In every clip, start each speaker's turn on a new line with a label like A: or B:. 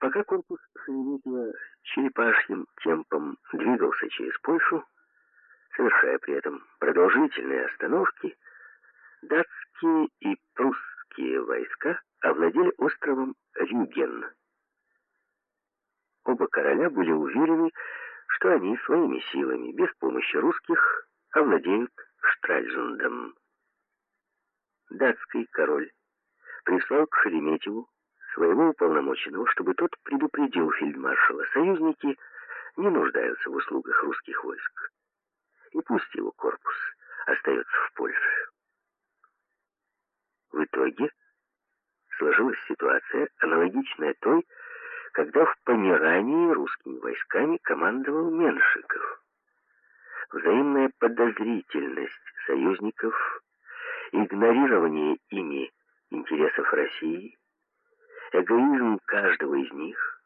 A: Пока корпус Шереметьево черепашьим темпом двигался через Польшу, совершая при этом продолжительные остановки, датские и прусские войска овладели островом Рюген. Оба короля были уверены, что они своими силами, без помощи русских, овладеют Штральзундом. Датский король прислал к Шереметьеву своего уполномоченного, чтобы тот предупредил фельдмаршала. Союзники не нуждаются в услугах русских войск. И пусть его корпус остается в Польше. В итоге сложилась ситуация, аналогичная той, когда в Померании русскими войсками командовал Меншиков. Взаимная подозрительность союзников, игнорирование ими интересов России, эгоизм каждого из них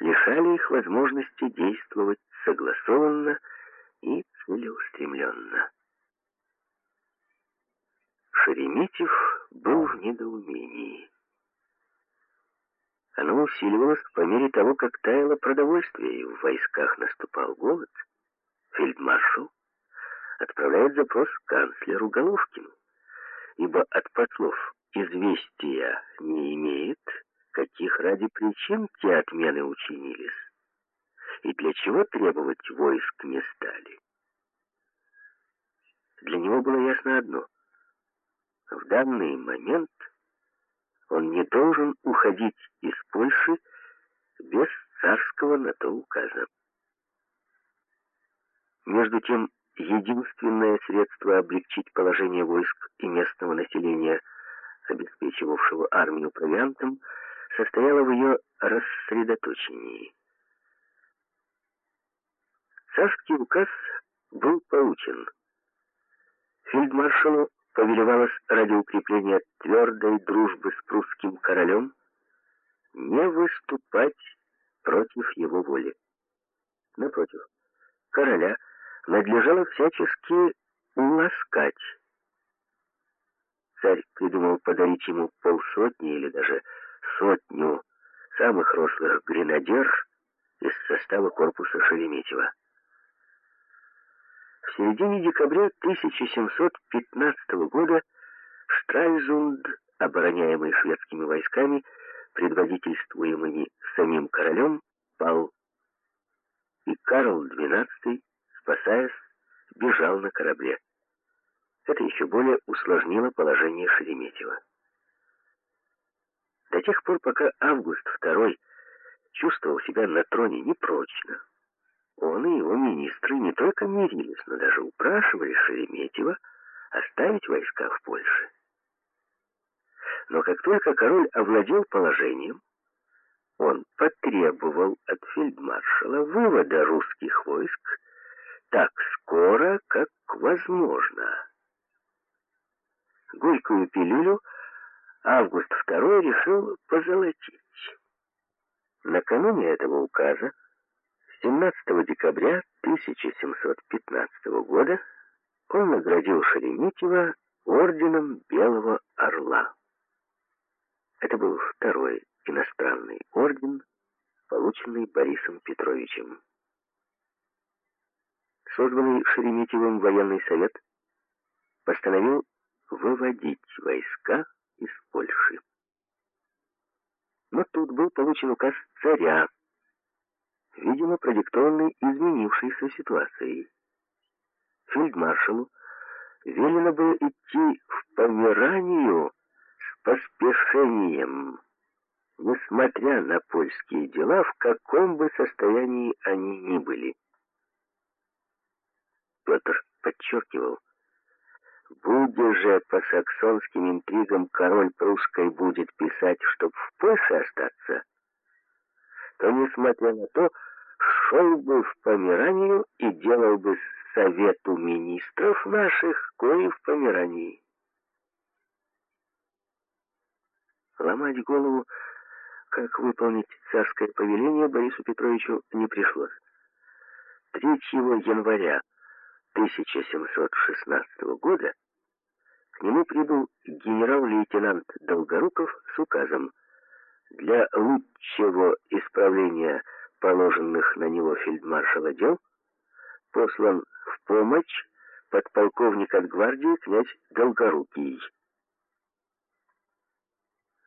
A: лишали их возможности действовать согласованно и целеустремленно. Шереметьев был в недоумении. Оно усиливалось по мере того, как таяло продовольствие, и в войсках наступал голод. Фельдмаршал отправляет запрос канцлеру Головкину, ибо от послов известия не каких ради причин те отмены учинились, и для чего требовать войск не стали. Для него было ясно одно. В данный момент он не должен уходить из Польши без царского на то указа. Между тем, единственное средство облегчить положение войск и местного населения, обеспечивавшего армию провиантом, состояло в ее рассредоточении. Царский указ был получен. Фельдмаршалу повелевалось ради укрепления твердой дружбы с прусским королем не выступать против его воли. Напротив, короля надлежало всячески уласкать. Царь придумал подарить ему полсотни или даже сотню самых рослых гренадер из состава корпуса Шереметьева. В середине декабря 1715 года Штральзунд, обороняемый шведскими войсками, предводительствуемыми самим королем, пал. И Карл XII, спасаясь, бежал на корабле. Это еще более усложнило положение Шереметьева. До тех пор, пока Август II чувствовал себя на троне непрочно, он и его министры не только мирились, но даже упрашивали Шереметьева оставить войска в Польше. Но как только король овладел положением, он потребовал от фельдмаршала вывода русских войск так скоро, как возможно. Горькую пилюлю Август II решил позолотить. Накануне этого указа 17 декабря 1715 года он наградил Шереметьева орденом Белого Орла. Это был второй иностранный орден, полученный Борисом Петровичем. Созданный Шереметьевым военный совет постановил выводить войска из Польши. Но тут был получен указ царя видимо, продиктованный изменившейся ситуацией. Фельдмаршалу велено было идти в Померанию с поспешением, несмотря на польские дела, в каком бы состоянии они ни были. Петр подчеркивал, «Буде же по саксонским интригам король прусской будет писать, чтоб в Польше остаться, то, несмотря на то, шел бы в Померанию и делал бы совету министров наших кое в Померании. Ломать голову, как выполнить царское повеление, Борису Петровичу не пришлось. 3 января 1716 года нему прибыл генерал-лейтенант Долгоруков с указом Для лучшего исправления положенных на него фельдмаршала дел послан в помощь подполковник от гвардии князь Долгорукий.